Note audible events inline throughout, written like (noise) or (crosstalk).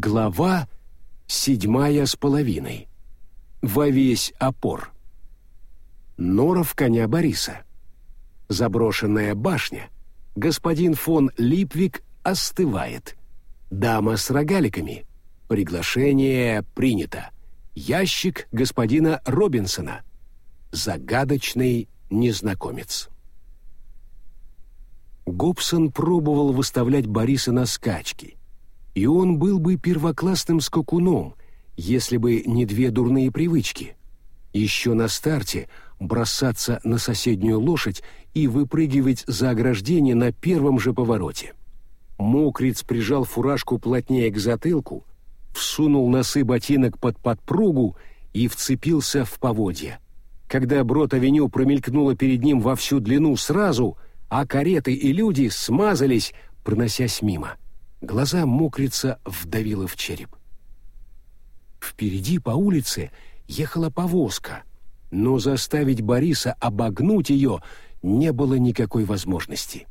Глава седьмая с половиной. Во весь опор. Норов коня Бориса. Заброшенная башня. Господин фон Липвик остывает. Дама с рогаликами. Приглашение принято. Ящик господина Робинсона. Загадочный незнакомец. Гобсон пробовал выставлять Бориса на скачки, и он был бы первоклассным скакуном, если бы не две дурные привычки. Еще на старте бросаться на соседнюю лошадь и выпрыгивать за ограждение на первом же повороте. Мокриц прижал фуражку плотнее к затылку, всунул носы ботинок под подпругу и вцепился в поводья. Когда брод-авеню промелькнула перед ним во всю длину сразу, а кареты и люди смазались, проносясь мимо — Глаза мокрица вдавило в череп. Впереди по улице ехала повозка, но заставить Бориса обогнуть ее не было никакой возможности.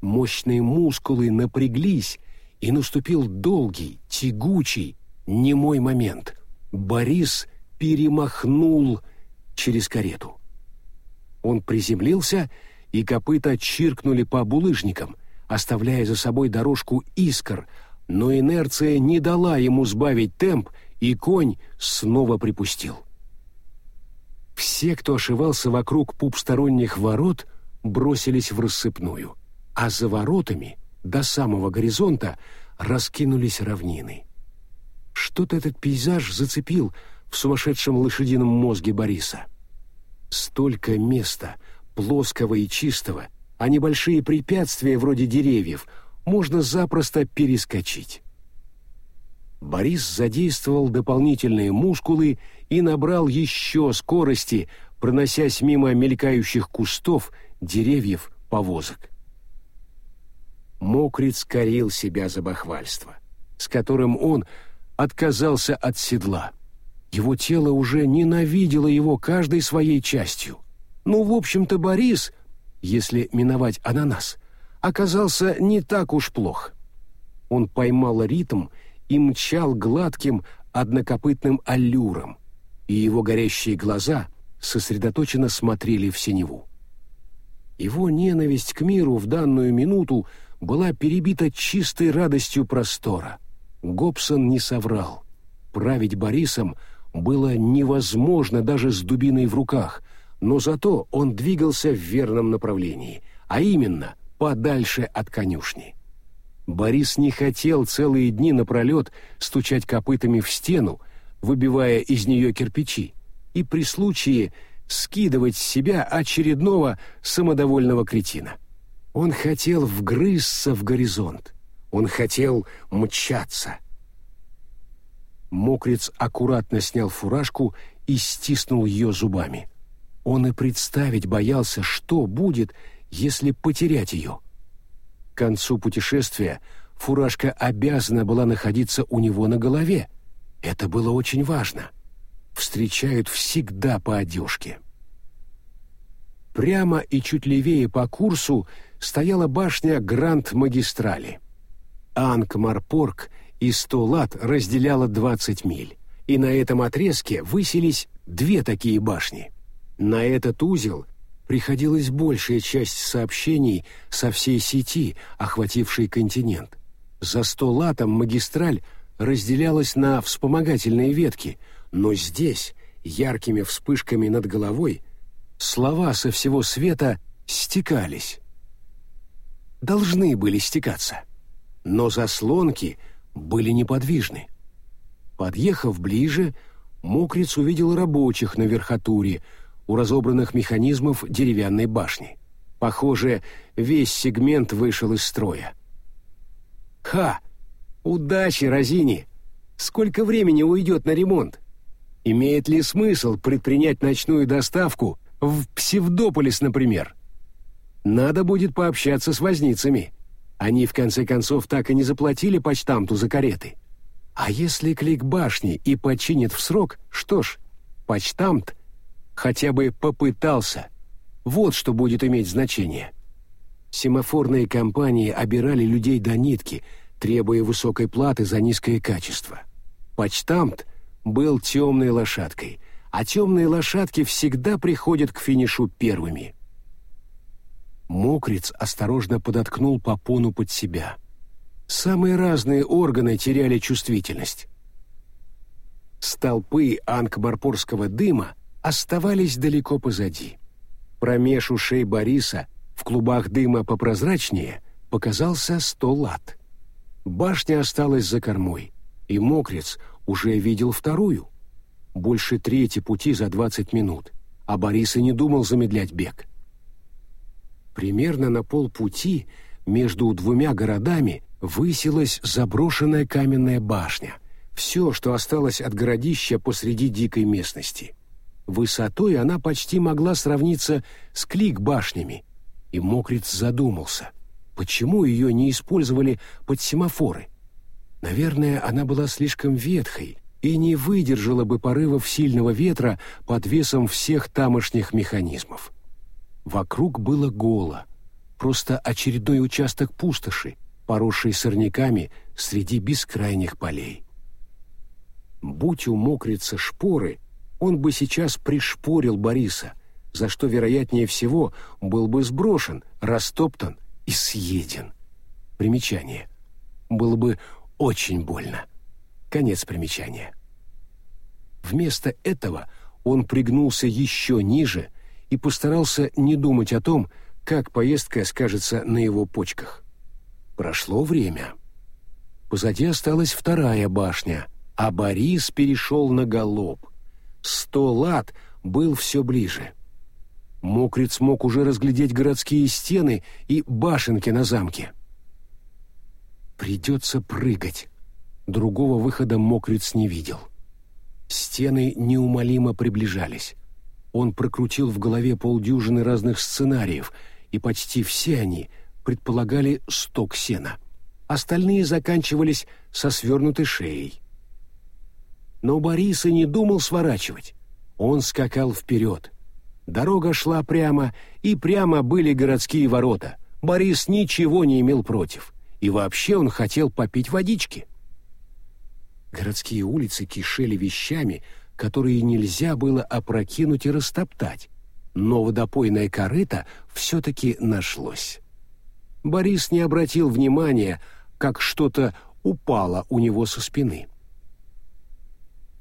Мощные мускулы напряглись, и наступил долгий, тягучий, немой момент. Борис перемахнул через карету. Он приземлился, и копыта чиркнули по булыжникам — оставляя за собой дорожку искр, но инерция не дала ему сбавить темп, и конь снова припустил. Все, кто ошивался вокруг пупсторонних ворот, бросились в рассыпную, а за воротами, до самого горизонта, раскинулись равнины. Что-то этот пейзаж зацепил в сумасшедшем лошадином мозге Бориса. Столько места, плоского и чистого — а небольшие препятствия вроде деревьев можно запросто перескочить. Борис задействовал дополнительные мускулы и набрал еще скорости, проносясь мимо мелькающих кустов, деревьев, повозок. Мокриц корил себя за бахвальство, с которым он отказался от седла. Его тело уже ненавидело его каждой своей частью. Ну, в общем-то, Борис если миновать ананас, оказался не так уж плох. Он поймал ритм и мчал гладким однокопытным аллюром, и его горящие глаза сосредоточенно смотрели в синеву. Его ненависть к миру в данную минуту была перебита чистой радостью простора. Гобсон не соврал. Править Борисом было невозможно даже с дубиной в руках — но зато он двигался в верном направлении, а именно подальше от конюшни. Борис не хотел целые дни напролет стучать копытами в стену, выбивая из нее кирпичи, и при случае скидывать с себя очередного самодовольного кретина. Он хотел вгрызться в горизонт. Он хотел мчаться. Мокрец аккуратно снял фуражку и стиснул ее зубами. Он и представить боялся, что будет, если потерять ее. К концу путешествия фуражка обязана была находиться у него на голове. Это было очень важно. Встречают всегда по одежке. Прямо и чуть левее по курсу стояла башня Гранд-магистрали. Анк-Марпорг и Столат разделяла 20 миль, и на этом отрезке высились две такие башни — на этот узел приходилась большая часть сообщений со всей сети, охватившей континент. За сто латом магистраль разделялась на вспомогательные ветки, но здесь, яркими вспышками над головой, слова со всего света стекались. Должны были стекаться, но заслонки были неподвижны. Подъехав ближе, Мокриц увидел рабочих на верхотуре, у разобранных механизмов деревянной башни. Похоже, весь сегмент вышел из строя. «Ха! Удачи, Розини! Сколько времени уйдет на ремонт? Имеет ли смысл предпринять ночную доставку в Псевдополис, например? Надо будет пообщаться с возницами. Они, в конце концов, так и не заплатили почтамту за кареты. А если клик башни и починит в срок, что ж, почтамт хотя бы попытался. Вот что будет иметь значение. Семафорные компании обирали людей до нитки, требуя высокой платы за низкое качество. Почтамт был темной лошадкой, а темные лошадки всегда приходят к финишу первыми. Мокриц осторожно подоткнул попону под себя. Самые разные органы теряли чувствительность. Столпы анкмарпорского дыма оставались далеко позади. Промеж ушей Бориса в клубах дыма попрозрачнее показался сто лат. Башня осталась за кормой, и Мокрец уже видел вторую. Больше трети пути за двадцать минут, а Борис и не думал замедлять бег. Примерно на полпути между двумя городами высилась заброшенная каменная башня — все, что осталось от городища посреди дикой местности. Высотой она почти могла сравниться с клик-башнями, и Мокриц задумался, почему ее не использовали под семафоры. Наверное, она была слишком ветхой и не выдержала бы порывов сильного ветра под весом всех тамошних механизмов. Вокруг было голо, просто очередной участок пустоши, поросший сорняками среди бескрайних полей. Будь у мокрица шпоры, он бы сейчас пришпорил Бориса, за что, вероятнее всего, был бы сброшен, растоптан и съеден. Примечание. Было бы очень больно. Конец примечания. Вместо этого он пригнулся еще ниже и постарался не думать о том, как поездка скажется на его почках. Прошло время. Позади осталась вторая башня — а Борис перешел на галоп. Сто лат был все ближе. Мокриц мог уже разглядеть городские стены и башенки на замке. Придется прыгать. Другого выхода Мокриц не видел. Стены неумолимо приближались. Он прокрутил в голове полдюжины разных сценариев, и почти все они предполагали сток сена. Остальные заканчивались со свернутой шеей. Но Борис и не думал сворачивать. Он скакал вперед. Дорога шла прямо, и прямо были городские ворота. Борис ничего не имел против. И вообще он хотел попить водички. Городские улицы кишели вещами, которые нельзя было опрокинуть и растоптать. Но водопойное корыто все-таки нашлось. Борис не обратил внимания, как что-то упало у него со спины.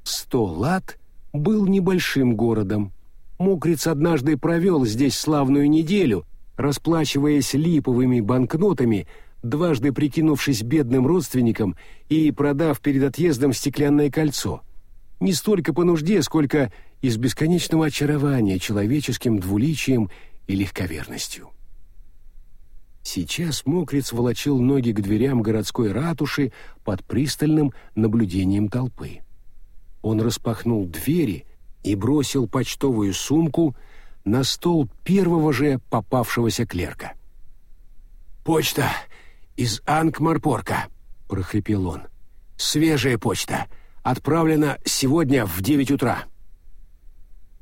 Сто лат был небольшим городом. Мокриц однажды провел здесь славную неделю, расплачиваясь липовыми банкнотами, дважды прикинувшись бедным родственником и продав перед отъездом стеклянное кольцо. Не столько по нужде, сколько из бесконечного очарования человеческим двуличием и легковерностью. Сейчас Мокриц волочил ноги к дверям городской ратуши под пристальным наблюдением толпы. Он распахнул двери и бросил почтовую сумку на стол первого же попавшегося клерка. «Почта из Анкмарпорка», — прохрипел он. «Свежая почта. Отправлена сегодня в девять утра».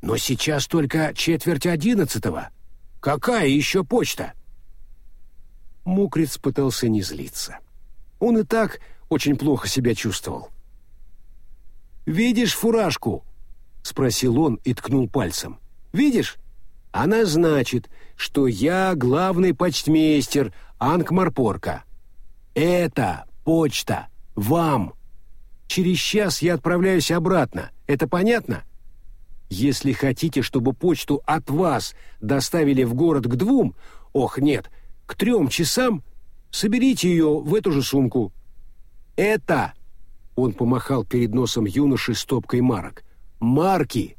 «Но сейчас только четверть одиннадцатого. Какая еще почта?» Мукриц пытался не злиться. Он и так очень плохо себя чувствовал. «Видишь фуражку?» — спросил он и ткнул пальцем. «Видишь? Она значит, что я главный почтмейстер Анкмарпорка. Это почта вам. Через час я отправляюсь обратно. Это понятно? Если хотите, чтобы почту от вас доставили в город к двум, ох, нет, к трем часам, соберите ее в эту же сумку. Это он помахал перед носом юноши стопкой марок. «Марки!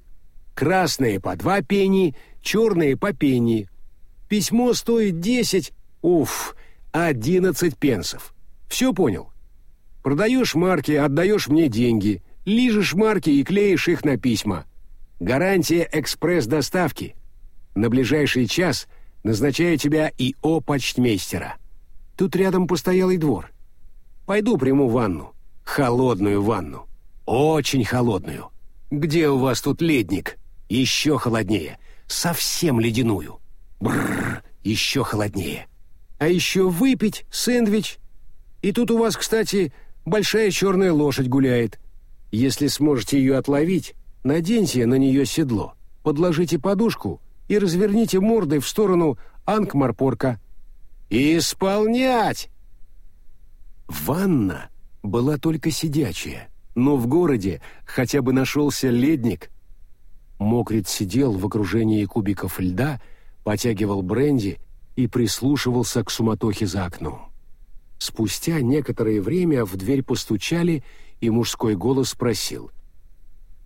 Красные по два пенни, черные по пенни. Письмо стоит десять, уф, одиннадцать пенсов. Все понял? Продаешь марки, отдаешь мне деньги, лижешь марки и клеишь их на письма. Гарантия экспресс-доставки. На ближайший час назначаю тебя и о почтмейстера. Тут рядом постоялый двор. Пойду приму ванну. Холодную ванну. Очень холодную. Где у вас тут ледник? Еще холоднее. Совсем ледяную. Бррр, еще холоднее. А еще выпить сэндвич. И тут у вас, кстати, большая черная лошадь гуляет. Если сможете ее отловить, наденьте на нее седло, подложите подушку и разверните мордой в сторону Анкмарпорка. «Исполнять!» Ванна была только сидячая, но в городе хотя бы нашелся ледник. Мокрит сидел в окружении кубиков льда, потягивал бренди и прислушивался к суматохе за окном. Спустя некоторое время в дверь постучали, и мужской голос спросил.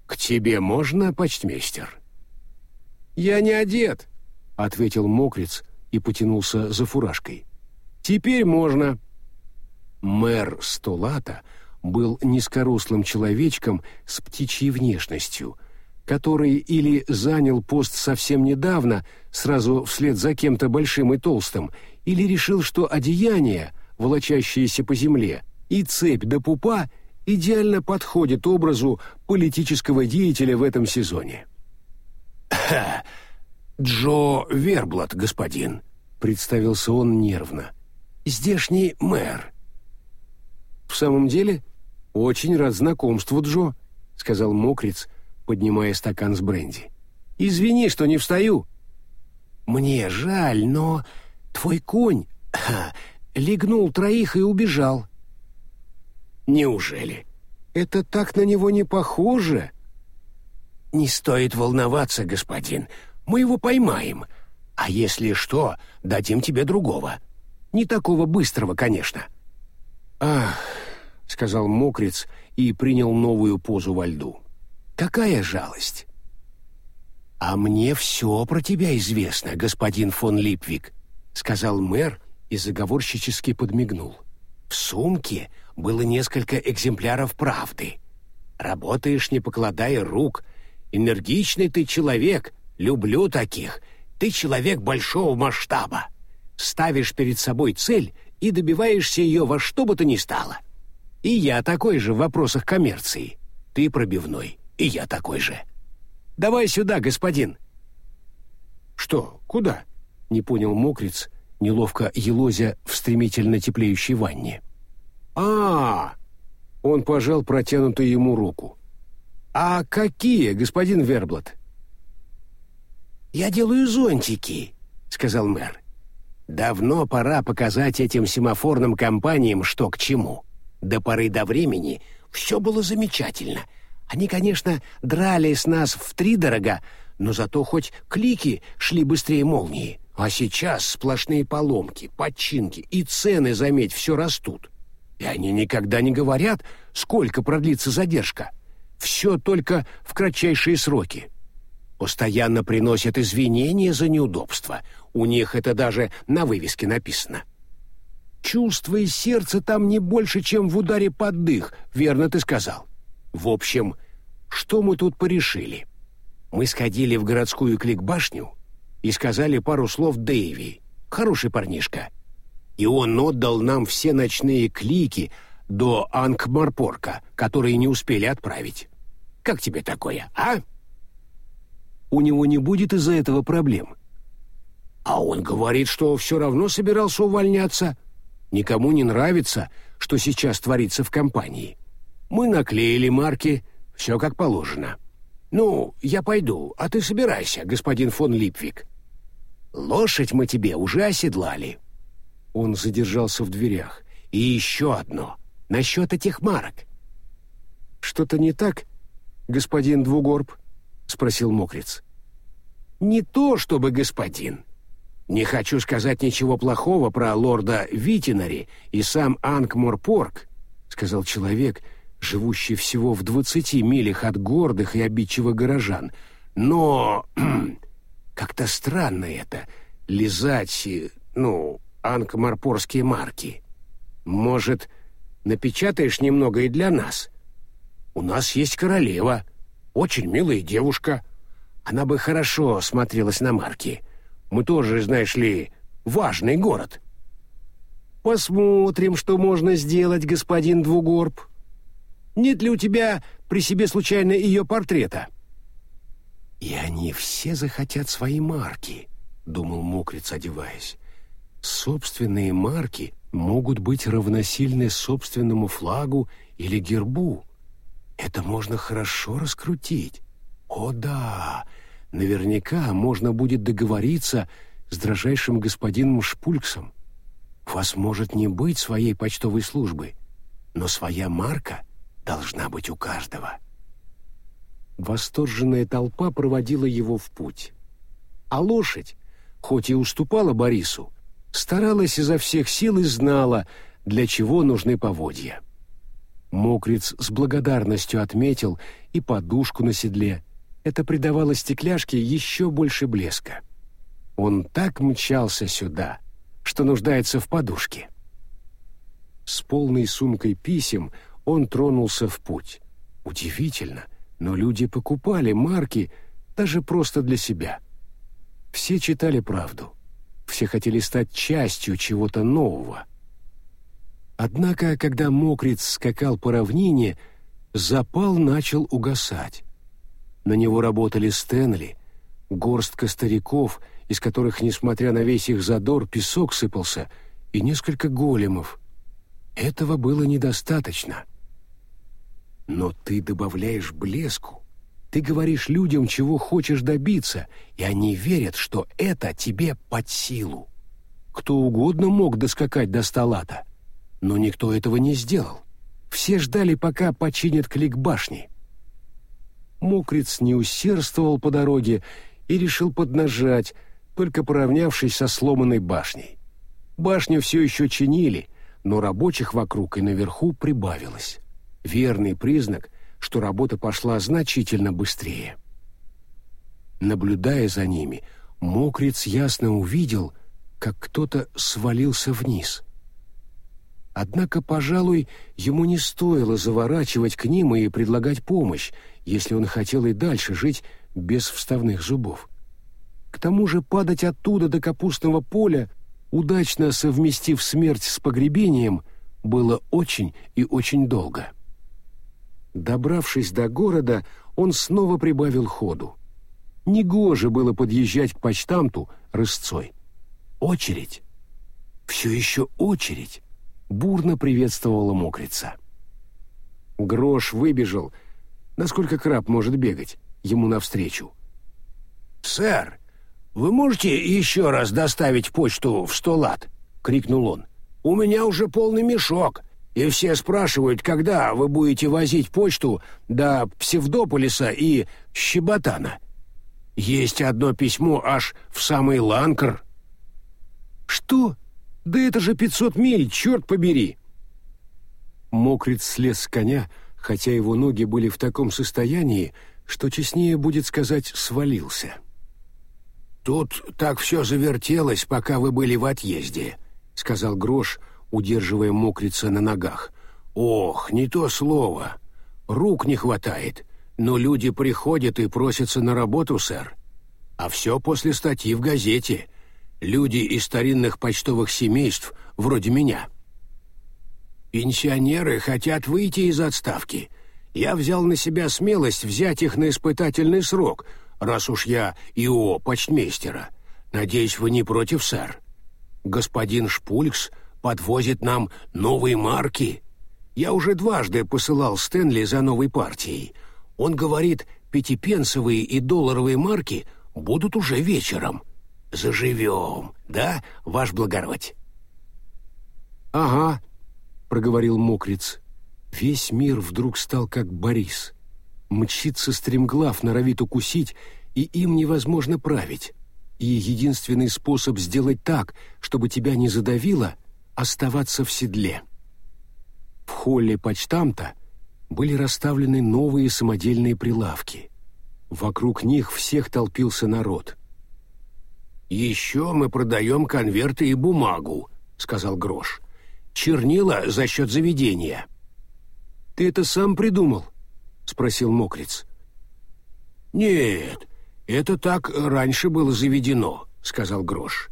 «К тебе можно, почтмейстер?» «Я не одет», — ответил мокрец и потянулся за фуражкой. «Теперь можно». Мэр Столата был низкорослым человечком с птичьей внешностью, который или занял пост совсем недавно, сразу вслед за кем-то большим и толстым, или решил, что одеяние, волочащееся по земле, и цепь до пупа идеально подходит образу политического деятеля в этом сезоне. «Ха! Джо Верблат, господин», — представился он нервно. «Здешний мэр». «В самом деле, очень рад знакомству, Джо», — сказал мокриц, поднимая стакан с бренди. «Извини, что не встаю». «Мне жаль, но твой конь легнул троих и убежал». «Неужели? Это так на него не похоже?» «Не стоит волноваться, господин. Мы его поймаем. А если что, дадим тебе другого. Не такого быстрого, конечно». «Ах», — сказал мокрец и принял новую позу во льду. «Какая жалость!» «А мне все про тебя известно, господин фон Липвик», — сказал мэр и заговорщически подмигнул. «В сумке было несколько экземпляров правды. Работаешь, не покладая рук. Энергичный ты человек, люблю таких. Ты человек большого масштаба. Ставишь перед собой цель и добиваешься ее во что бы то ни стало. И я такой же в вопросах коммерции. Ты пробивной, и я такой же. Давай сюда, господин. Что, куда? Не понял мокриц, неловко елозя в стремительно теплеющей ванне. А, -а, а Он пожал протянутую ему руку. А какие, господин Верблат? Я делаю зонтики, сказал мэр. Давно пора показать этим семафорным компаниям, что к чему. До поры до времени все было замечательно. Они, конечно, драли с нас втридорога, но зато хоть клики шли быстрее молнии. А сейчас сплошные поломки, подчинки и цены, заметь, все растут. И они никогда не говорят, сколько продлится задержка. Все только в кратчайшие сроки. Постоянно приносят извинения за неудобства. У них это даже на вывеске написано. Чувство и сердце там не больше, чем в ударе под дых, верно ты сказал. В общем, что мы тут порешили? Мы сходили в городскую кликбашню и сказали пару слов Дэйви, хороший парнишка. И он отдал нам все ночные клики до Анкмарпорка, которые не успели отправить. Как тебе такое, а? У него не будет из-за этого проблем. А он говорит, что все равно собирался увольняться. Никому не нравится, что сейчас творится в компании. Мы наклеили марки, все как положено. Ну, я пойду, а ты собирайся, господин фон Липвик. Лошадь мы тебе уже оседлали. Он задержался в дверях. И еще одно, насчет этих марок. Что-то не так, господин Двугорб? Спросил Мокриц. Не то чтобы господин. Не хочу сказать ничего плохого про лорда Витинари и сам Ангморпорк, сказал человек, живущий всего в двадцати милях от гордых и обидчивых горожан. Но (clears throat) как-то странно это лизать, ну, ангморпорские марки. Может, напечатаешь немного и для нас? У нас есть королева, очень милая девушка. Она бы хорошо смотрелась на марке. Мы тоже, знаешь ли, важный город. Посмотрим, что можно сделать, господин Двугорб. Нет ли у тебя при себе случайно ее портрета? И они все захотят свои марки, думал Мокриц, одеваясь. Собственные марки могут быть равносильны собственному флагу или гербу. Это можно хорошо раскрутить. О да, наверняка можно будет договориться с дрожайшим господином Шпульксом. У вас может не быть своей почтовой службы, но своя марка должна быть у каждого. Восторженная толпа проводила его в путь. А лошадь, хоть и уступала Борису, старалась изо всех сил и знала, для чего нужны поводья. Мокриц с благодарностью отметил и подушку на седле. Это придавало стекляшке еще больше блеска. Он так мчался сюда, что нуждается в подушке. С полной сумкой писем он тронулся в путь. Удивительно, но люди покупали марки даже просто для себя. Все читали правду. Все хотели стать частью чего-то нового. Однако, когда мокриц скакал по равнине, запал начал угасать. На него работали Стэнли, горстка стариков, из которых, несмотря на весь их задор, песок сыпался, и несколько големов. Этого было недостаточно. Но ты добавляешь блеску, ты говоришь людям, чего хочешь добиться, и они верят, что это тебе под силу. Кто угодно мог доскакать до столата, но никто этого не сделал. Все ждали, пока починят клик башни. Мокриц не усердствовал по дороге и решил поднажать, только поравнявшись со сломанной башней. Башню все еще чинили, но рабочих вокруг и наверху прибавилось. Верный признак, что работа пошла значительно быстрее. Наблюдая за ними, Мокриц ясно увидел, как кто-то свалился вниз. Однако, пожалуй, ему не стоило заворачивать к ним и предлагать помощь, если он хотел и дальше жить без вставных зубов. К тому же падать оттуда до капустного поля, удачно совместив смерть с погребением, было очень и очень долго. Добравшись до города, он снова прибавил ходу. Негоже было подъезжать к почтамту рысцой. Очередь. Все еще очередь. Бурно приветствовала мокрица. Грош выбежал, насколько краб может бегать, ему навстречу. «Сэр, вы можете еще раз доставить почту в сто лат?» — крикнул он. «У меня уже полный мешок, и все спрашивают, когда вы будете возить почту до Псевдополиса и Щеботана. Есть одно письмо аж в самый Ланкр». «Что? Да это же пятьсот миль, черт побери!» Мокриц слез с коня, хотя его ноги были в таком состоянии, что честнее будет сказать «свалился». «Тут так все завертелось, пока вы были в отъезде», — сказал Грош, удерживая мокрица на ногах. «Ох, не то слово. Рук не хватает, но люди приходят и просятся на работу, сэр. А все после статьи в газете. Люди из старинных почтовых семейств, вроде меня». «Пенсионеры хотят выйти из отставки. Я взял на себя смелость взять их на испытательный срок, раз уж я ИО почтмейстера. Надеюсь, вы не против, сэр? Господин Шпулькс подвозит нам новые марки. Я уже дважды посылал Стэнли за новой партией. Он говорит, пятипенсовые и долларовые марки будут уже вечером. Заживем, да, ваш благородь?» «Ага», — проговорил мокриц. Весь мир вдруг стал как Борис — мчится стремглав, норовит укусить, и им невозможно править. И единственный способ сделать так, чтобы тебя не задавило — оставаться в седле. В холле почтамта были расставлены новые самодельные прилавки. Вокруг них всех толпился народ. «Еще мы продаем конверты и бумагу», — сказал Грош. «Чернила за счет заведения». «Ты это сам придумал?» спросил Мокриц. Нет, это так раньше было заведено, сказал Грош.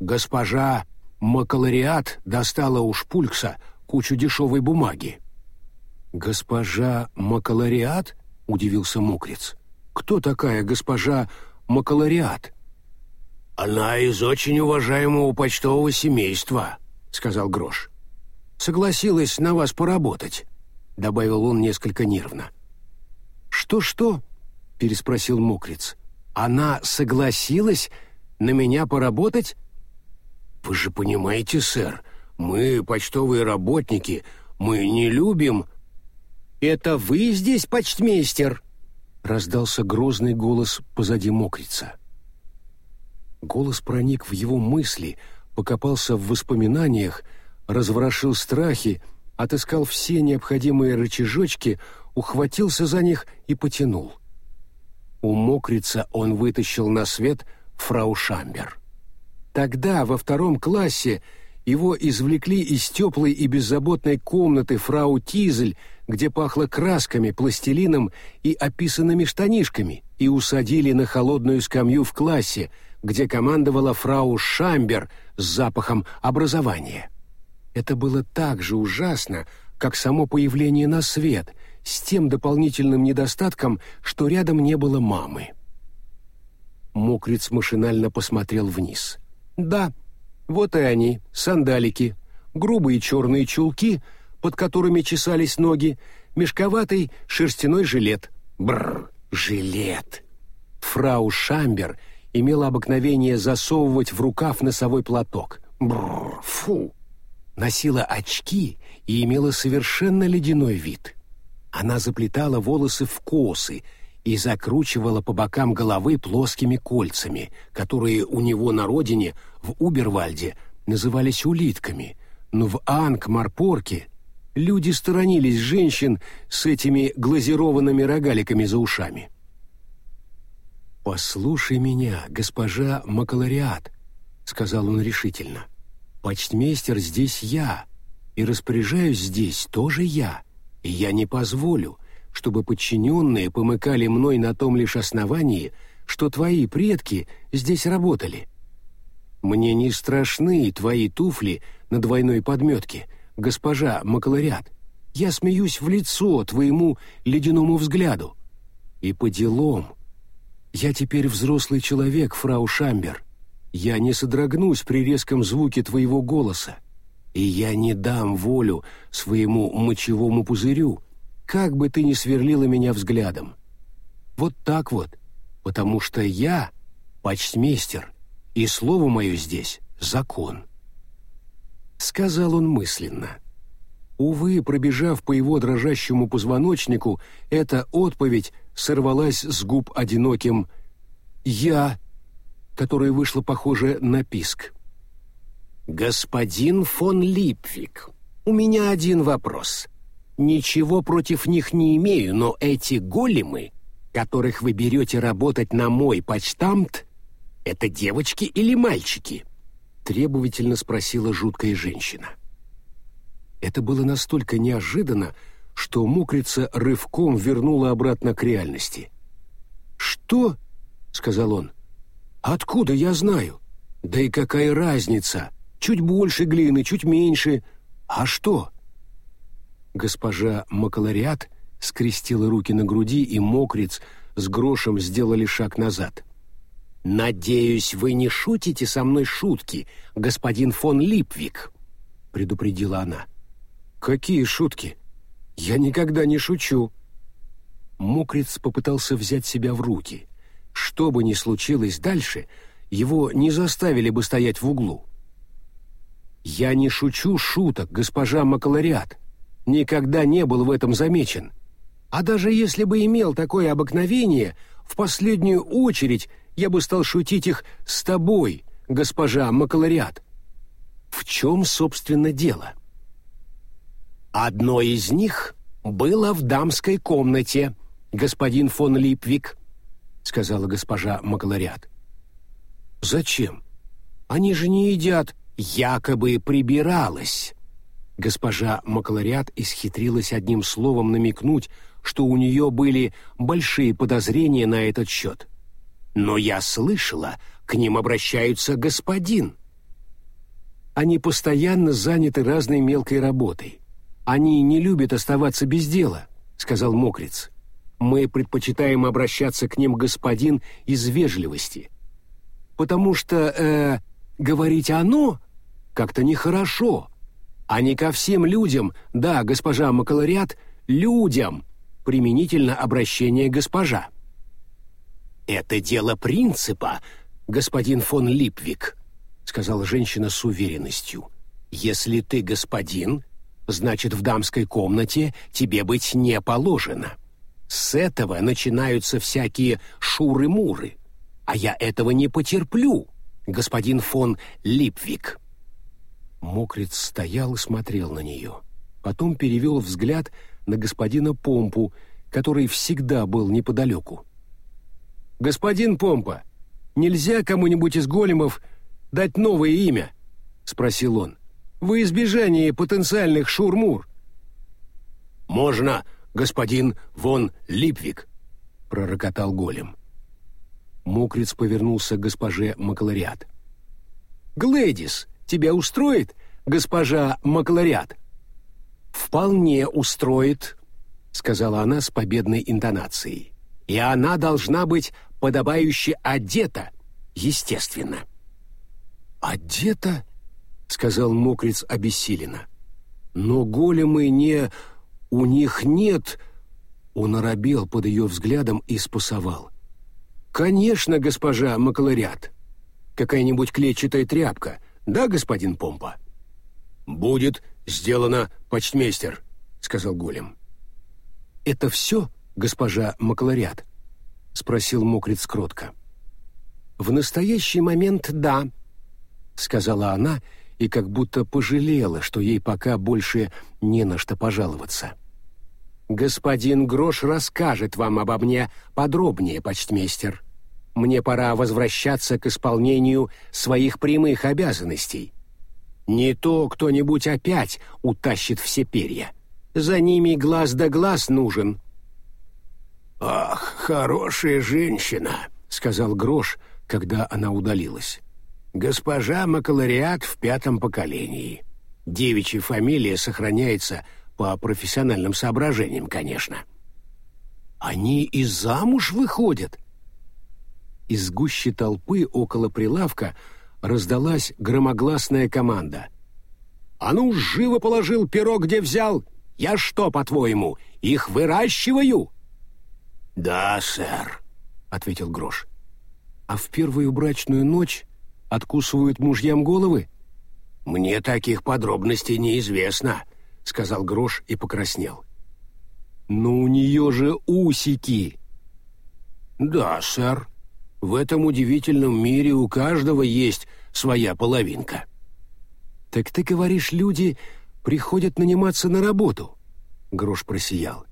Госпожа Макалариат достала у Шпулькса кучу дешевой бумаги. Госпожа Макалариат? удивился Мокриц. Кто такая госпожа Макалариат? Она из очень уважаемого почтового семейства, сказал Грош. «Согласилась на вас поработать», — добавил он несколько нервно. «Что-что?» — переспросил Мокриц. «Она согласилась на меня поработать?» «Вы же понимаете, сэр, мы почтовые работники, мы не любим...» «Это вы здесь, почтмейстер?» — раздался грозный голос позади Мокрица. Голос проник в его мысли, покопался в воспоминаниях, разворошил страхи, отыскал все необходимые рычажочки, ухватился за них и потянул. У мокрица он вытащил на свет фрау Шамбер. Тогда, во втором классе, его извлекли из теплой и беззаботной комнаты фрау Тизель, где пахло красками, пластилином и описанными штанишками, и усадили на холодную скамью в классе, где командовала фрау Шамбер с запахом образования. Это было так же ужасно, как само появление на свет, с тем дополнительным недостатком, что рядом не было мамы. Мокриц машинально посмотрел вниз. «Да, вот и они, сандалики, грубые черные чулки, под которыми чесались ноги, мешковатый шерстяной жилет. Бррр, жилет!» Фрау Шамбер — имела обыкновение засовывать в рукав носовой платок. Бррр, фу! Носила очки и имела совершенно ледяной вид. Она заплетала волосы в косы и закручивала по бокам головы плоскими кольцами, которые у него на родине, в Убервальде, назывались улитками, но в Анг-Марпорке люди сторонились женщин с этими глазированными рогаликами за ушами. «Послушай меня, госпожа Макалариат», — сказал он решительно. «Почтмейстер здесь я, и распоряжаюсь здесь тоже я, и я не позволю, чтобы подчиненные помыкали мной на том лишь основании, что твои предки здесь работали. Мне не страшны твои туфли на двойной подметке, госпожа Макалариат. Я смеюсь в лицо твоему ледяному взгляду. И по делам, «Я теперь взрослый человек, фрау Шамбер. Я не содрогнусь при резком звуке твоего голоса. И я не дам волю своему мочевому пузырю, как бы ты ни сверлила меня взглядом. Вот так вот, потому что я почтмейстер, и слово мое здесь — закон». Сказал он мысленно. Увы, пробежав по его дрожащему позвоночнику, эта отповедь сорвалась с губ одиноким «Я», которое вышло похоже на писк. «Господин фон Липвик, у меня один вопрос. Ничего против них не имею, но эти големы, которых вы берете работать на мой почтамт, это девочки или мальчики?» требовательно спросила жуткая женщина. Это было настолько неожиданно, что мокрица рывком вернула обратно к реальности. «Что?» — сказал он. «Откуда я знаю? Да и какая разница? Чуть больше глины, чуть меньше. А что?» Госпожа Макалариат скрестила руки на груди, и мокриц с грошем сделали шаг назад. «Надеюсь, вы не шутите со мной шутки, господин фон Липвик», — предупредила она. «Какие шутки?» «Я никогда не шучу». Мокриц попытался взять себя в руки. Что бы ни случилось дальше, его не заставили бы стоять в углу. «Я не шучу шуток, госпожа Макалариат. Никогда не был в этом замечен. А даже если бы имел такое обыкновение, в последнюю очередь я бы стал шутить их с тобой, госпожа Макалариат. В чем, собственно, дело?» «Одно из них было в дамской комнате, господин фон Липвик», — сказала госпожа Макларят. «Зачем? Они же не едят, якобы прибиралась». Госпожа Макларят исхитрилась одним словом намекнуть, что у нее были большие подозрения на этот счет. «Но я слышала, к ним обращаются господин». Они постоянно заняты разной мелкой работой. Они не любят оставаться без дела», — сказал Мокриц. «Мы предпочитаем обращаться к ним, господин, из вежливости. Потому что, э, говорить «оно» как-то нехорошо. А не ко всем людям, да, госпожа Макалариат, людям, применительно обращение госпожа. «Это дело принципа, господин фон Липвик», — сказала женщина с уверенностью. «Если ты господин, значит, в дамской комнате тебе быть не положено. С этого начинаются всякие шуры-муры. А я этого не потерплю, господин фон Липвик». Мокриц стоял и смотрел на нее. Потом перевел взгляд на господина Помпу, который всегда был неподалеку. «Господин Помпа, нельзя кому-нибудь из големов дать новое имя?» — спросил он. «Во избежание потенциальных шурмур». «Можно, господин Вон Липвик», — пророкотал голем. Мокриц повернулся к госпоже Маклариат. «Глэдис, тебя устроит, госпожа Маклариат?» «Вполне устроит», — сказала она с победной интонацией. «И она должна быть подобающе одета, естественно». «Одета?» — сказал мокриц обессиленно. «Но големы не... у них нет...» Он оробел под ее взглядом и спасовал. «Конечно, госпожа Макларят. Какая-нибудь клетчатая тряпка, да, господин Помпа?» «Будет сделано, почтмейстер», — сказал голем. «Это все, госпожа Макларят?» — спросил мокрец кротко. «В настоящий момент да», — сказала она и как будто пожалела, что ей пока больше не на что пожаловаться. «Господин Грош расскажет вам обо мне подробнее, почтмейстер. Мне пора возвращаться к исполнению своих прямых обязанностей. Не то кто-нибудь опять утащит все перья. За ними глаз да глаз нужен». «Ах, хорошая женщина», — сказал Грош, когда она удалилась. «Госпожа Макалариат в пятом поколении. Девичья фамилия сохраняется по профессиональным соображениям, конечно». «Они и замуж выходят?» Из гущи толпы около прилавка раздалась громогласная команда. «А ну, живо положил перо, где взял! Я что, по-твоему, их выращиваю?» «Да, сэр», — ответил Грош. «А в первую брачную ночь откусывают мужьям головы?» «Мне таких подробностей неизвестно», — сказал Грош и покраснел. «Но у нее же усики!» «Да, сэр. В этом удивительном мире у каждого есть своя половинка». «Так ты говоришь, люди приходят наниматься на работу?» Грош просиял.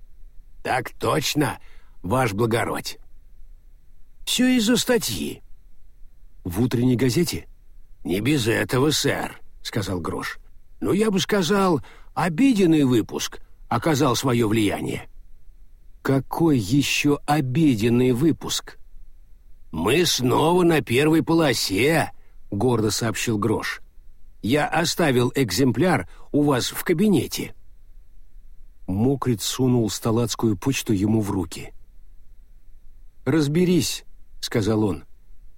«Так точно!» ваш благородь. Все из-за статьи. В утренней газете? Не без этого, сэр, сказал Грош. Но я бы сказал, обеденный выпуск оказал свое влияние. Какой еще обеденный выпуск? Мы снова на первой полосе, гордо сообщил Грош. Я оставил экземпляр у вас в кабинете. Мокрит сунул сталацкую почту ему в руки. «Разберись», — сказал он.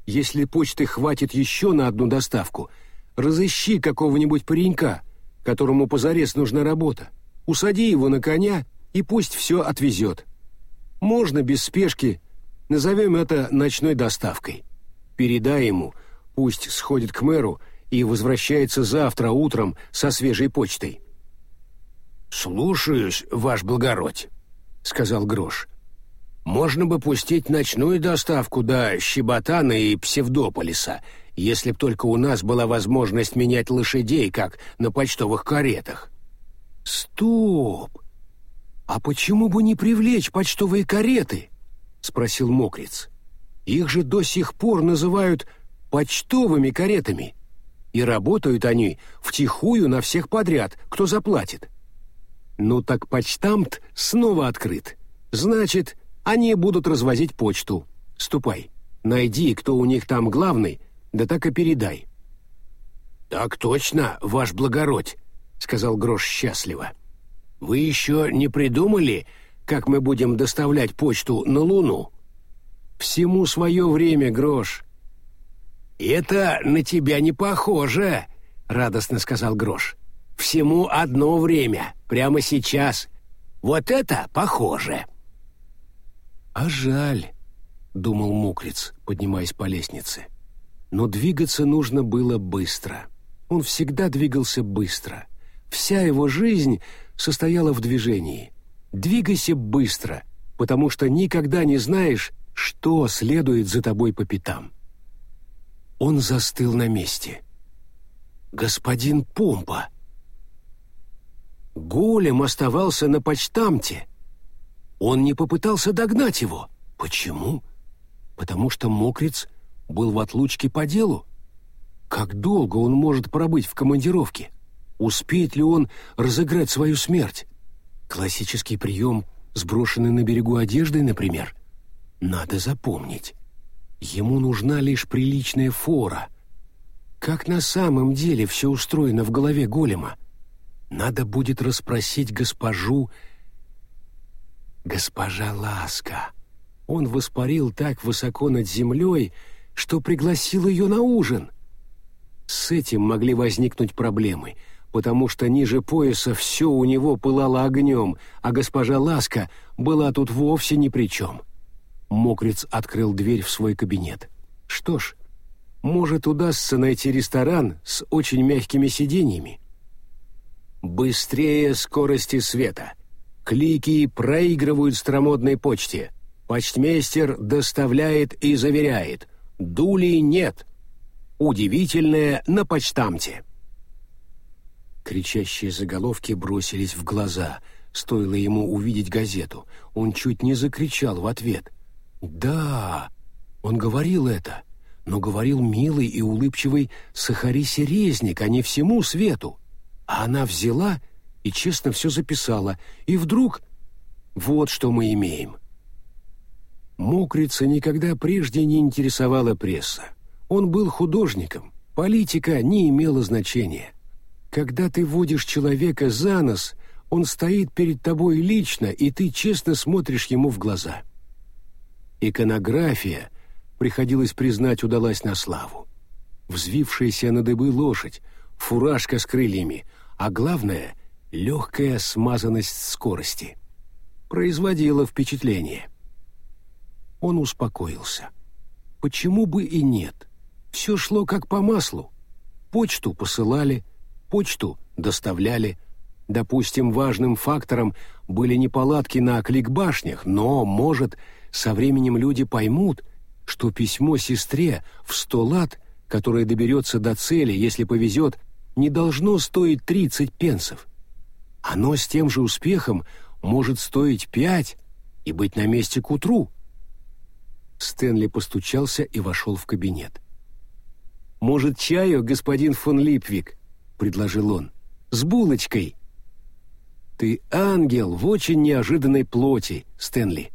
«Если почты хватит еще на одну доставку, разыщи какого-нибудь паренька, которому позарез нужна работа. Усади его на коня и пусть все отвезет. Можно без спешки, назовем это ночной доставкой. Передай ему, пусть сходит к мэру и возвращается завтра утром со свежей почтой». «Слушаюсь, ваш благородь», — сказал Грош. Можно бы пустить ночную доставку до Щеботана и Псевдополиса, если б только у нас была возможность менять лошадей, как на почтовых каретах. Стоп! А почему бы не привлечь почтовые кареты? спросил Мокриц. Их же до сих пор называют почтовыми каретами. И работают они втихую на всех подряд, кто заплатит. Ну так почтамт снова открыт. Значит, они будут развозить почту. Ступай, найди, кто у них там главный, да так и передай». «Так точно, ваш благородь», — сказал Грош счастливо. «Вы еще не придумали, как мы будем доставлять почту на Луну?» «Всему свое время, Грош». «Это на тебя не похоже», — радостно сказал Грош. «Всему одно время, прямо сейчас. Вот это похоже!» «А жаль», — думал Мокриц, поднимаясь по лестнице. Но двигаться нужно было быстро. Он всегда двигался быстро. Вся его жизнь состояла в движении. Двигайся быстро, потому что никогда не знаешь, что следует за тобой по пятам. Он застыл на месте. «Господин Помпа!» Голем оставался на почтамте. Он не попытался догнать его. Почему? Потому что Мокриц был в отлучке по делу. Как долго он может пробыть в командировке? Успеет ли он разыграть свою смерть? Классический прием, сброшенный на берегу одежды, например. Надо запомнить. Ему нужна лишь приличная фора. Как на самом деле все устроено в голове голема? Надо будет расспросить госпожу... Госпожа Ласка. Он воспарил так высоко над землей, что пригласил ее на ужин. С этим могли возникнуть проблемы, потому что ниже пояса все у него пылало огнем, а госпожа Ласка была тут вовсе ни при чем. — Мокриц открыл дверь в свой кабинет. Что ж, может, удастся найти ресторан с очень мягкими сиденьями. Быстрее скорости света. Клики проигрывают стромодной почте. Почтмейстер доставляет и заверяет. Дули нет. Удивительное на почтамте. Кричащие заголовки бросились в глаза. Стоило ему увидеть газету. Он чуть не закричал в ответ — да, он говорил это, но говорил милый и улыбчивый Сахарисе Резник, а не всему свету. А она взяла и честно все записала, и вдруг вот что мы имеем. Мокрица никогда прежде не интересовала пресса. Он был художником, политика не имела значения. Когда ты водишь человека за нос, он стоит перед тобой лично, и ты честно смотришь ему в глаза. — Иконография, приходилось признать, удалась на славу. Взвившаяся на дыбы лошадь, фуражка с крыльями, а главное — легкая смазанность скорости. Производила впечатление. Он успокоился. Почему бы и нет? Все шло как по маслу. Почту посылали, почту доставляли. Допустим, важным фактором были неполадки на кликбашнях, но, может, со временем люди поймут, что письмо сестре в сто лат, которое доберется до цели, если повезет, не должно стоить 30 пенсов. Оно с тем же успехом может стоить пять и быть на месте к утру. Стэнли постучался и вошел в кабинет. «Может, чаю, господин фон Липвик?» — предложил он. «С булочкой». «Ты ангел в очень неожиданной плоти, Стэнли»,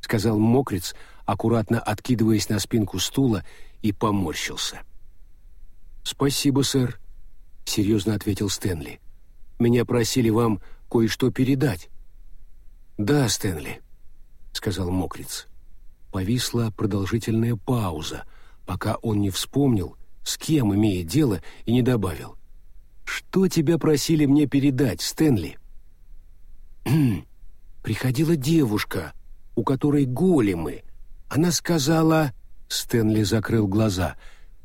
сказал мокрец, аккуратно откидываясь на спинку стула, и поморщился. «Спасибо, сэр», — серьезно ответил Стэнли. «Меня просили вам кое-что передать». «Да, Стэнли», — сказал мокрец. Повисла продолжительная пауза, пока он не вспомнил, с кем имеет дело, и не добавил. «Что тебя просили мне передать, Стэнли?» «Приходила девушка», у которой големы. Она сказала... Стэнли закрыл глаза.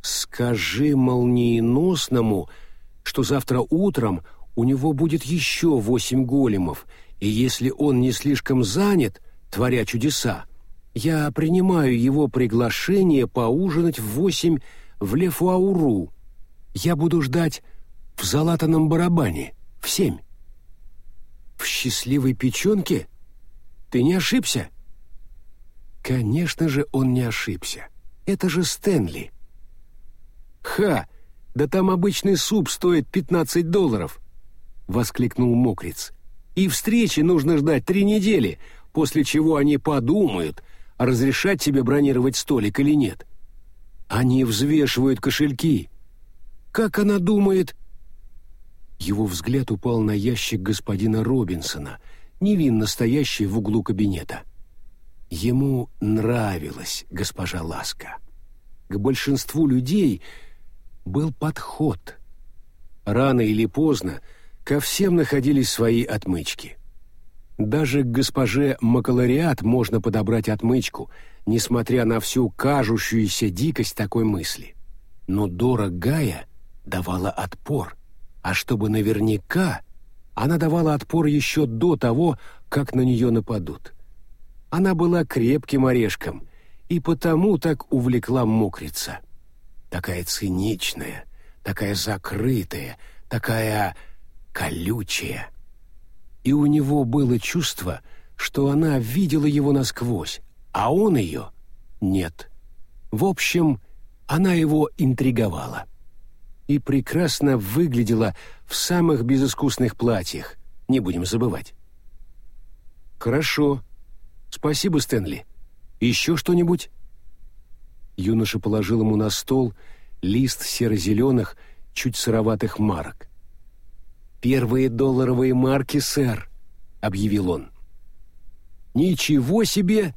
«Скажи молниеносному, что завтра утром у него будет еще восемь големов, и если он не слишком занят, творя чудеса, я принимаю его приглашение поужинать в восемь в Лефуауру. Я буду ждать в залатанном барабане в семь». «В счастливой печенке? Ты не ошибся?» Конечно же, он не ошибся. Это же Стэнли. «Ха! Да там обычный суп стоит 15 долларов!» — воскликнул Мокриц. «И встречи нужно ждать три недели, после чего они подумают, разрешать тебе бронировать столик или нет. Они взвешивают кошельки. Как она думает...» Его взгляд упал на ящик господина Робинсона, невинно стоящий в углу кабинета. — Ему нравилась госпожа Ласка. К большинству людей был подход. Рано или поздно ко всем находились свои отмычки. Даже к госпоже Макалариат можно подобрать отмычку, несмотря на всю кажущуюся дикость такой мысли. Но Дора Гая давала отпор, а чтобы наверняка, она давала отпор еще до того, как на нее нападут. Она была крепким орешком, и потому так увлекла мокрица. Такая циничная, такая закрытая, такая колючая. И у него было чувство, что она видела его насквозь, а он ее — нет. В общем, она его интриговала. И прекрасно выглядела в самых безыскусных платьях, не будем забывать. «Хорошо. Спасибо, Стэнли. Еще что-нибудь?» Юноша положил ему на стол лист серо-зеленых, чуть сыроватых марок. «Первые долларовые марки, сэр», — объявил он. «Ничего себе!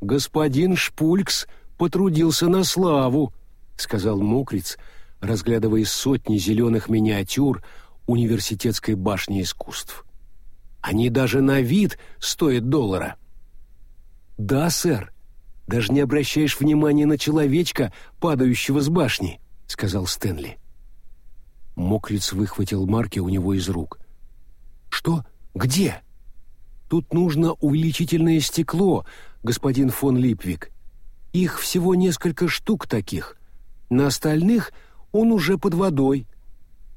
Господин Шпулькс потрудился на славу», — сказал Мокриц, разглядывая сотни зеленых миниатюр университетской башни искусств. «Они даже на вид стоят доллара». «Да, сэр. Даже не обращаешь внимания на человечка, падающего с башни», — сказал Стэнли. Мокриц выхватил марки у него из рук. «Что? Где?» «Тут нужно увеличительное стекло, господин фон Липвик. Их всего несколько штук таких. На остальных он уже под водой.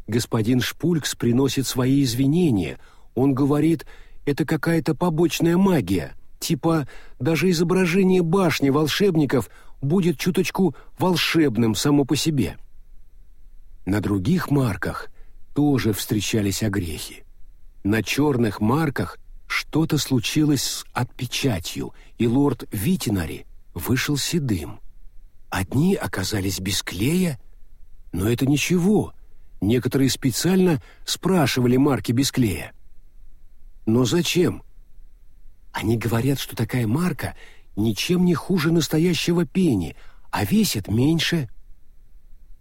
Господин Шпулькс приносит свои извинения. Он говорит, это какая-то побочная магия. Типа, даже изображение башни волшебников будет чуточку волшебным само по себе». На других марках тоже встречались огрехи. На черных марках что-то случилось с отпечатью, и лорд Витинари вышел седым. Одни оказались без клея, но это ничего. Некоторые специально спрашивали марки без клея. Но зачем? Они говорят, что такая марка ничем не хуже настоящего пени, а весит меньше.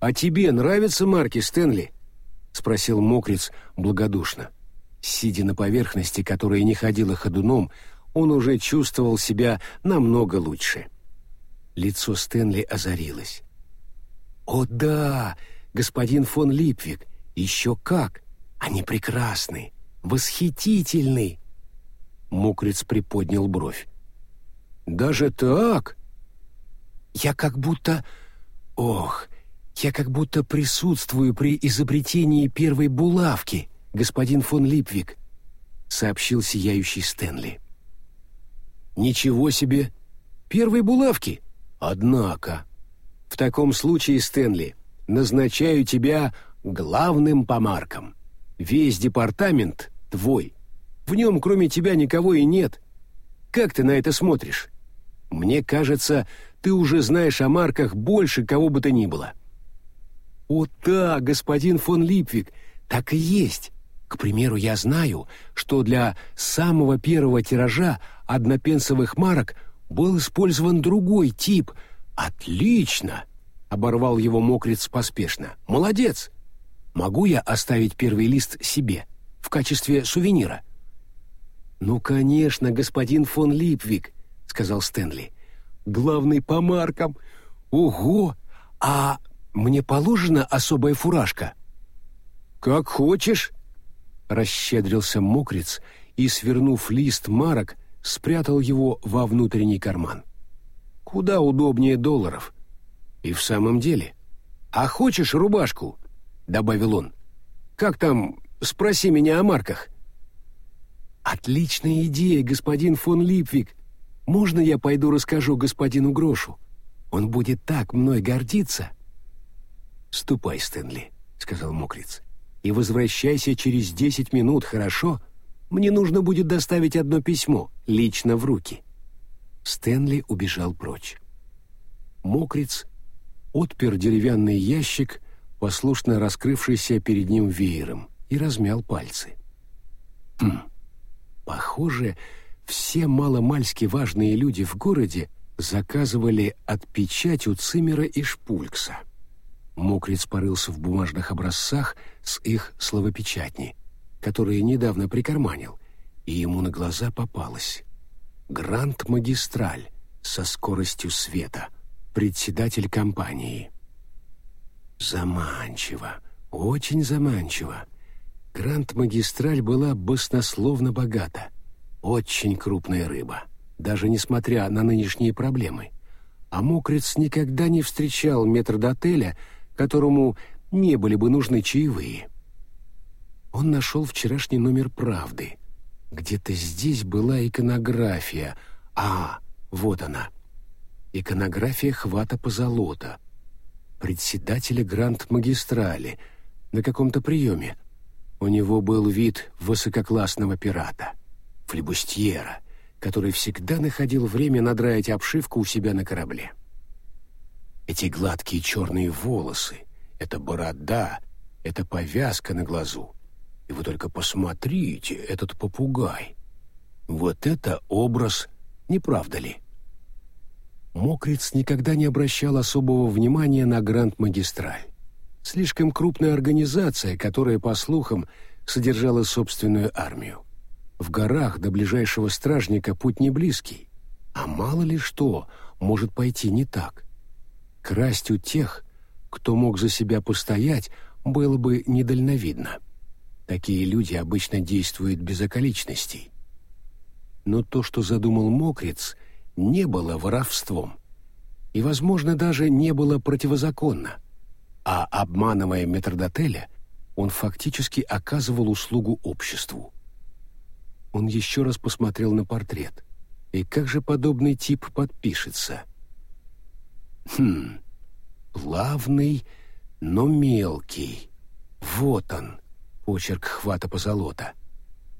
«А тебе нравятся марки, Стэнли?» — спросил Мокриц благодушно. Сидя на поверхности, которая не ходила ходуном, он уже чувствовал себя намного лучше. Лицо Стэнли озарилось. «О да, господин фон Липвик, еще как! Они прекрасны, восхитительны!» Мокриц приподнял бровь. «Даже так?» «Я как будто... Ох, я как будто присутствую при изобретении первой булавки, господин фон Липвик, сообщил сияющий Стэнли. Ничего себе! Первой булавки? Однако. В таком случае, Стэнли, назначаю тебя главным помарком. Весь департамент твой. В нем кроме тебя никого и нет. Как ты на это смотришь? Мне кажется, ты уже знаешь о марках больше кого бы то ни было. — «О да, господин фон Липвик, так и есть. К примеру, я знаю, что для самого первого тиража однопенсовых марок был использован другой тип. Отлично!» — оборвал его мокрец поспешно. «Молодец! Могу я оставить первый лист себе в качестве сувенира?» «Ну, конечно, господин фон Липвик», — сказал Стэнли. «Главный по маркам. Ого! А мне положена особая фуражка?» «Как хочешь», — расщедрился мокрец и, свернув лист марок, спрятал его во внутренний карман. «Куда удобнее долларов». «И в самом деле. А хочешь рубашку?» — добавил он. «Как там, спроси меня о марках». «Отличная идея, господин фон Липвик. Можно я пойду расскажу господину Грошу? Он будет так мной гордиться». «Ступай, Стэнли», — сказал Мокриц, — «и возвращайся через десять минут, хорошо? Мне нужно будет доставить одно письмо, лично в руки». Стэнли убежал прочь. Мокриц отпер деревянный ящик, послушно раскрывшийся перед ним веером, и размял пальцы. «Хм, похоже, все маломальски важные люди в городе заказывали отпечать у Цимера и Шпулькса. Мокриц порылся в бумажных образцах с их словопечатни, которые недавно прикарманил, и ему на глаза попалось. Гранд Магистраль со скоростью света, председатель компании. Заманчиво, очень заманчиво. Гранд Магистраль была баснословно богата. Очень крупная рыба, даже несмотря на нынешние проблемы. А Мокриц никогда не встречал метрдотеля, которому не были бы нужны чаевые. Он нашел вчерашний номер «Правды». Где-то здесь была иконография. А, вот она. Иконография хвата позолота. Председателя Гранд-магистрали. На каком-то приеме. У него был вид высококлассного пирата. Флебустьера, который всегда находил время надраить обшивку у себя на корабле. Эти гладкие черные волосы, эта борода, эта повязка на глазу. И вы только посмотрите, этот попугай. Вот это образ, не правда ли? Мокриц никогда не обращал особого внимания на Гранд-магистраль. Слишком крупная организация, которая, по слухам, содержала собственную армию. В горах до ближайшего стражника путь не близкий. А мало ли что может пойти не так. Красть у тех, кто мог за себя постоять, было бы недальновидно. Такие люди обычно действуют без околичностей. Но то, что задумал Мокриц, не было воровством. И, возможно, даже не было противозаконно. А обманывая метрдотеля, он фактически оказывал услугу обществу. Он еще раз посмотрел на портрет. И как же подобный тип подпишется — Хм, плавный, но мелкий. Вот он, почерк хвата позолота.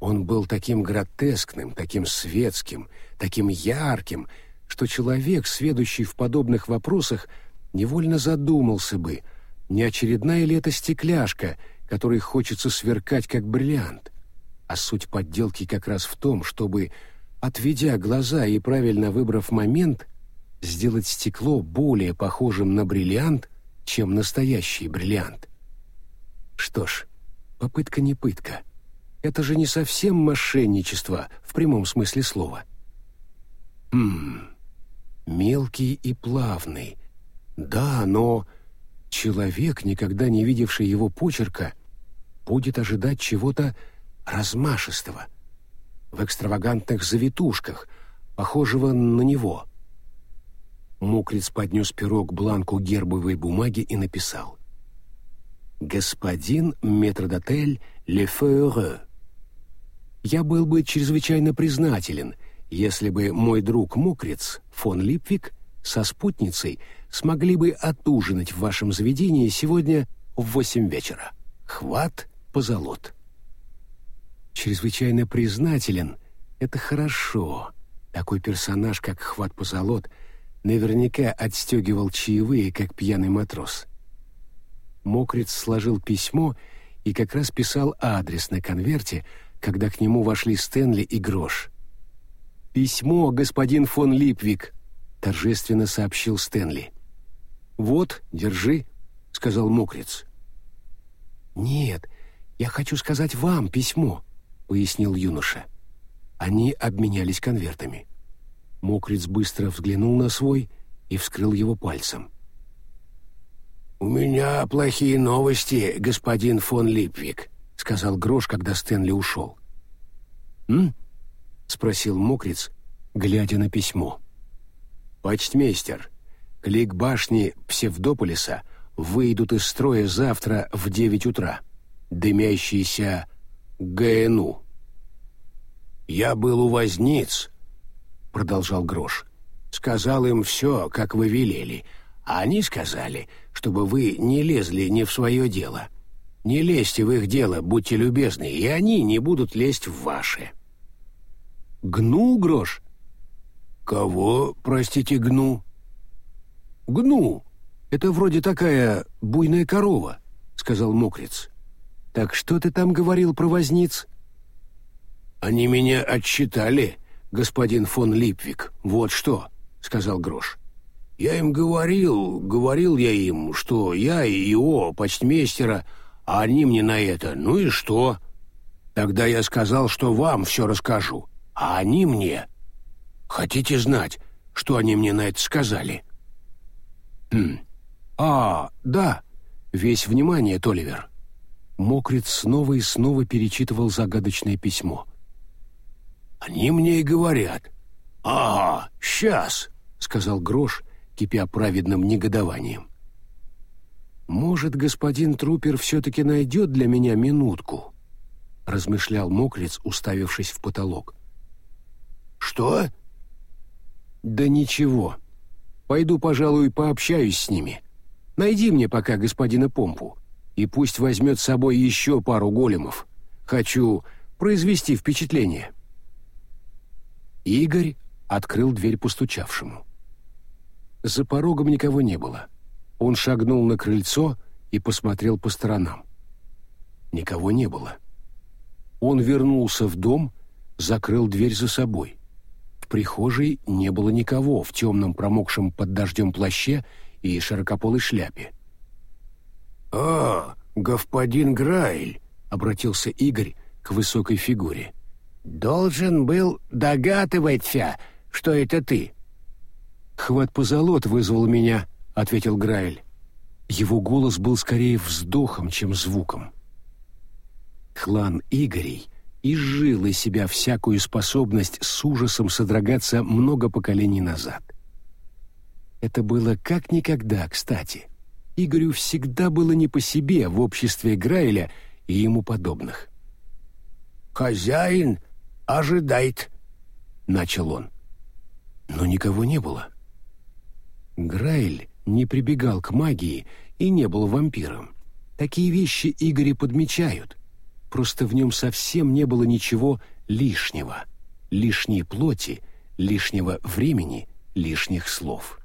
Он был таким гротескным, таким светским, таким ярким, что человек, сведущий в подобных вопросах, невольно задумался бы, не очередная ли это стекляшка, которой хочется сверкать как бриллиант. А суть подделки как раз в том, чтобы, отведя глаза и правильно выбрав момент, сделать стекло более похожим на бриллиант, чем настоящий бриллиант. Что ж, попытка не пытка. Это же не совсем мошенничество в прямом смысле слова. Хм, мелкий и плавный. Да, но человек, никогда не видевший его почерка, будет ожидать чего-то размашистого, в экстравагантных завитушках, похожего на него — Мокриц поднес перо к бланку гербовой бумаги и написал «Господин метрдотель Лефеуре». Я был бы чрезвычайно признателен, если бы мой друг Мокриц, фон Липвик, со спутницей смогли бы отужинать в вашем заведении сегодня в восемь вечера. Хват позолот. Чрезвычайно признателен — это хорошо. Такой персонаж, как Хват позолот — наверняка отстегивал чаевые, как пьяный матрос. Мокриц сложил письмо и как раз писал адрес на конверте, когда к нему вошли Стэнли и Грош. «Письмо, господин фон Липвик», — торжественно сообщил Стэнли. «Вот, держи», — сказал Мокриц. «Нет, я хочу сказать вам письмо», — пояснил юноша. Они обменялись конвертами. Мокриц быстро взглянул на свой и вскрыл его пальцем. «У меня плохие новости, господин фон Липвик», — сказал Грош, когда Стэнли ушел. «М?» — спросил Мокриц, глядя на письмо. «Почтмейстер, клик башни Псевдополиса выйдут из строя завтра в девять утра. Дымящийся ГНУ. Я был у возниц, продолжал Грош. «Сказал им все, как вы велели, а они сказали, чтобы вы не лезли не в свое дело. Не лезьте в их дело, будьте любезны, и они не будут лезть в ваше». «Гну, Грош?» «Кого, простите, гну?» «Гну. Это вроде такая буйная корова», — сказал Мокриц. «Так что ты там говорил про возниц?» «Они меня отчитали», господин фон Липвик, вот что», — сказал Грош. Я им говорил, говорил я им, что я и Ио, почтмейстера, а они мне на это, ну и что? Тогда я сказал, что вам все расскажу, а они мне... Хотите знать, что они мне на это сказали?» «Хм. А, да. Весь внимание, Толивер». Мокриц снова и снова перечитывал загадочное письмо. «Они мне и говорят. Ага, сейчас», — сказал Грош, кипя праведным негодованием. «Может, господин Трупер все-таки найдет для меня минутку?» — размышлял Мокриц, уставившись в потолок. «Что?» «Да ничего. Пойду, пожалуй, пообщаюсь с ними. Найди мне пока господина Помпу, и пусть возьмет с собой еще пару големов. Хочу произвести впечатление». Игорь открыл дверь постучавшему. За порогом никого не было. Он шагнул на крыльцо и посмотрел по сторонам. Никого не было. Он вернулся в дом, закрыл дверь за собой. В прихожей не было никого в темном промокшем под дождем плаще и широкополой шляпе. «А, господин Грайль!» — обратился Игорь к высокой фигуре. «Должен был догадываться, что это ты». «Хват позолот вызвал меня», — ответил Грайль. Его голос был скорее вздохом, чем звуком. Клан Игорей изжил из себя всякую способность с ужасом содрогаться много поколений назад. Это было как никогда кстати. Игорю всегда было не по себе в обществе Грайля и ему подобных. «Хозяин ожидает», — начал он. Но никого не было. Грайль не прибегал к магии и не был вампиром. Такие вещи Игоря подмечают — Просто в нем совсем не было ничего лишнего. Лишней плоти, лишнего времени, лишних слов.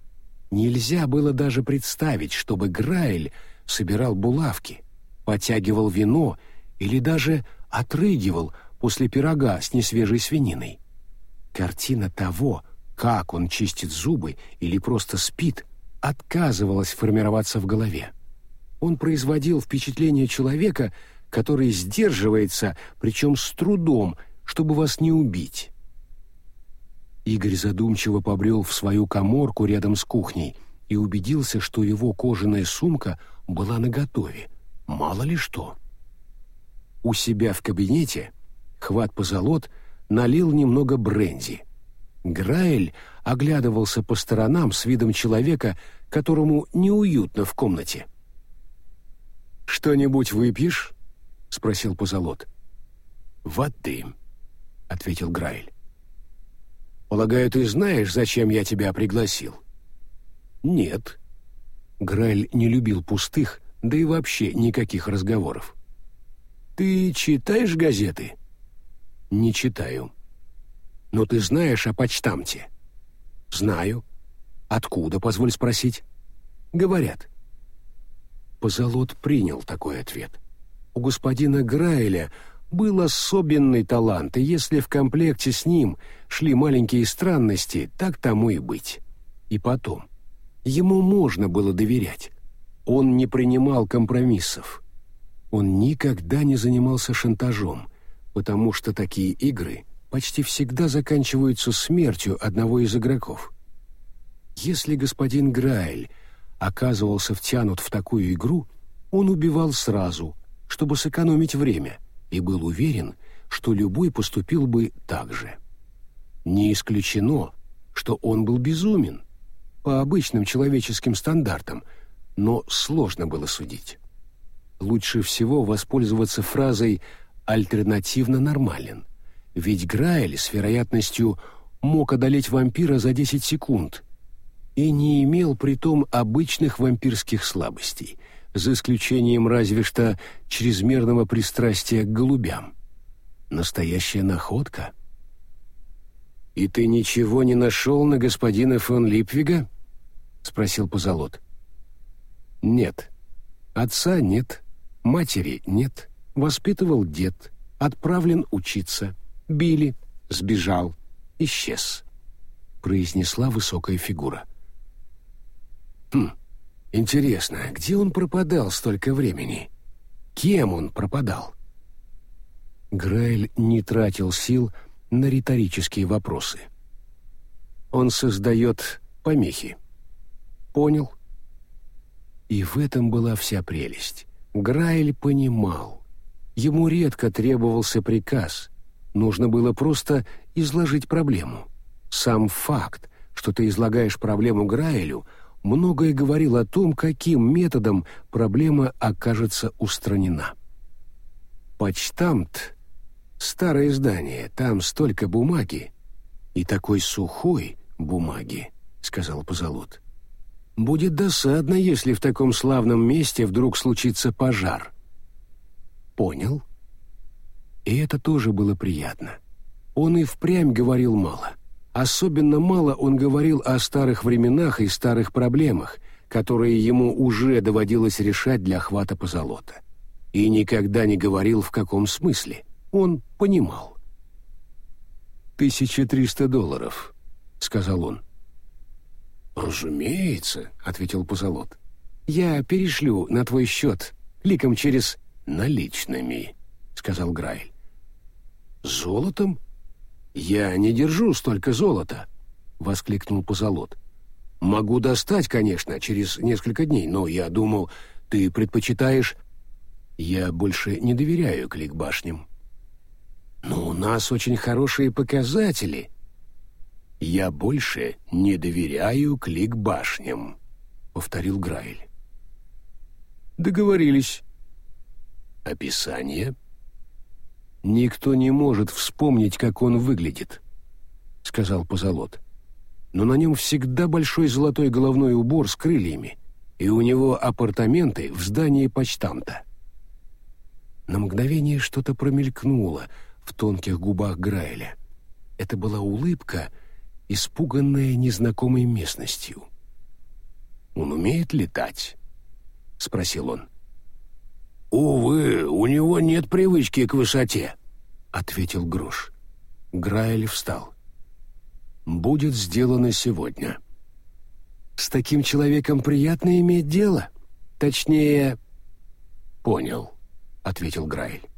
Нельзя было даже представить, чтобы Граэль собирал булавки, потягивал вино или даже отрыгивал после пирога с несвежей свининой. Картина того, как он чистит зубы или просто спит, отказывалась формироваться в голове. Он производил впечатление человека, который сдерживается, причем с трудом, чтобы вас не убить. Игорь задумчиво побрел в свою коморку рядом с кухней и убедился, что его кожаная сумка была наготове. Мало ли что. У себя в кабинете хват позолот налил немного бренди. Граэль оглядывался по сторонам с видом человека, которому неуютно в комнате. «Что-нибудь выпьешь?» — спросил Позолот. «Воды», — ответил Грайль. «Полагаю, ты знаешь, зачем я тебя пригласил?» «Нет». Грайль не любил пустых, да и вообще никаких разговоров. «Ты читаешь газеты?» «Не читаю». «Но ты знаешь о почтамте?» «Знаю». «Откуда, позволь спросить?» «Говорят». Позолот принял такой ответ у господина Грайля был особенный талант, и если в комплекте с ним шли маленькие странности, так тому и быть. И потом, ему можно было доверять. Он не принимал компромиссов. Он никогда не занимался шантажом, потому что такие игры почти всегда заканчиваются смертью одного из игроков. Если господин Грайль оказывался втянут в такую игру, он убивал сразу, чтобы сэкономить время, и был уверен, что любой поступил бы так же. Не исключено, что он был безумен, по обычным человеческим стандартам, но сложно было судить. Лучше всего воспользоваться фразой «альтернативно нормален», ведь Граэль с вероятностью мог одолеть вампира за 10 секунд и не имел при том обычных вампирских слабостей — за исключением разве что чрезмерного пристрастия к голубям. Настоящая находка. «И ты ничего не нашел на господина фон Липвига?» — спросил Позолот. «Нет. Отца нет, матери нет, воспитывал дед, отправлен учиться, били, сбежал, исчез», — произнесла высокая фигура. Хм, интересно, где он пропадал столько времени? Кем он пропадал? Грайль не тратил сил на риторические вопросы. Он создает помехи. Понял? И в этом была вся прелесть. Грайль понимал. Ему редко требовался приказ. Нужно было просто изложить проблему. Сам факт, что ты излагаешь проблему Грайлю, многое говорил о том, каким методом проблема окажется устранена. Почтамт — старое здание, там столько бумаги, и такой сухой бумаги, — сказал Позолот. Будет досадно, если в таком славном месте вдруг случится пожар. Понял? И это тоже было приятно. Он и впрямь говорил мало. Особенно мало он говорил о старых временах и старых проблемах, которые ему уже доводилось решать для хвата позолота. И никогда не говорил, в каком смысле. Он понимал. «Тысяча триста долларов», — сказал он. «Разумеется», — ответил позолот. «Я перешлю на твой счет, кликом через наличными», — сказал Грайль. «Золотом?» «Я не держу столько золота», — воскликнул Позолот. «Могу достать, конечно, через несколько дней, но я думал, ты предпочитаешь...» «Я больше не доверяю кликбашням». «Но у нас очень хорошие показатели». «Я больше не доверяю кликбашням», — повторил Грайль. «Договорились». «Описание?» «Никто не может вспомнить, как он выглядит», — сказал Позолот. «Но на нем всегда большой золотой головной убор с крыльями, и у него апартаменты в здании почтамта». На мгновение что-то промелькнуло в тонких губах Грайля. Это была улыбка, испуганная незнакомой местностью. «Он умеет летать?» — спросил он. «Увы, у него нет привычки к высоте», — ответил Груш. Граэль встал. «Будет сделано сегодня». «С таким человеком приятно иметь дело? Точнее...» «Понял», — ответил Граэль.